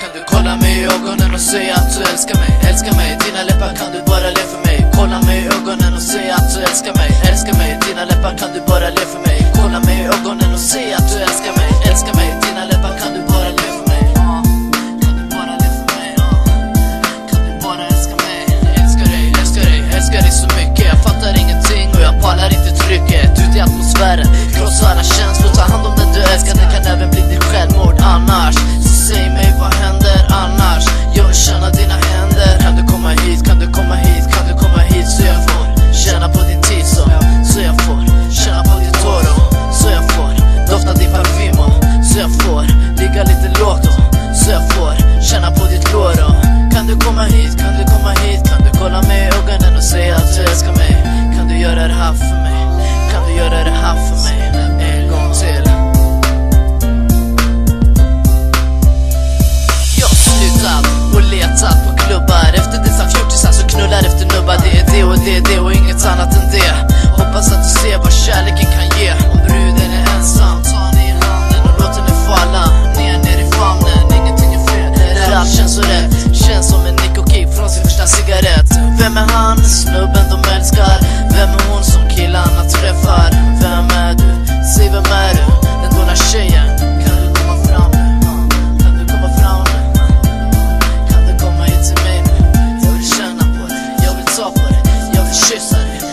Kan du kolla mig i ögonen och säga att du älskar mig? Älskar mig, dina läppar kan du bara le för mig? Kolla mig i ögonen och säga att du älskar mig. Älskar mig, dina läppar kan du bara le för mig? Kolla mig i ögonen och säga att du älskar mig. Älskar mig, dina läppar kan du bara le för mig? Kan du bara le för mig? Kan du bara älska mig? Älskar dig, älskar dig, älskar dig så mycket. Jag fattar ingenting och jag pallar inte trycket Ut i atmosfären, krossa alla känslor Ta hand om den du älskar, den kan hit? Kan du komma hit? Kan du kolla mig i ögonen och säga att du älskar mig? Kan du göra det här för mig? Kan du göra det här för mig? En gång till Jag har slutat och letat på klubbar efter dessa fjortisar som knullar efter nubbar Det är det och det är det och inget annat än det Hoppas att du ser vad kärleken Vem är han, snubben de älskar? Vem är hon som killarna träffar? Vem är du? Säg vem är du? Den goda tjejen Kan du komma fram nu? Kan du komma fram nu? Kan du komma hit till mig nu? Jag vill känna på dig, jag vill ta på dig, jag vill kyssa dig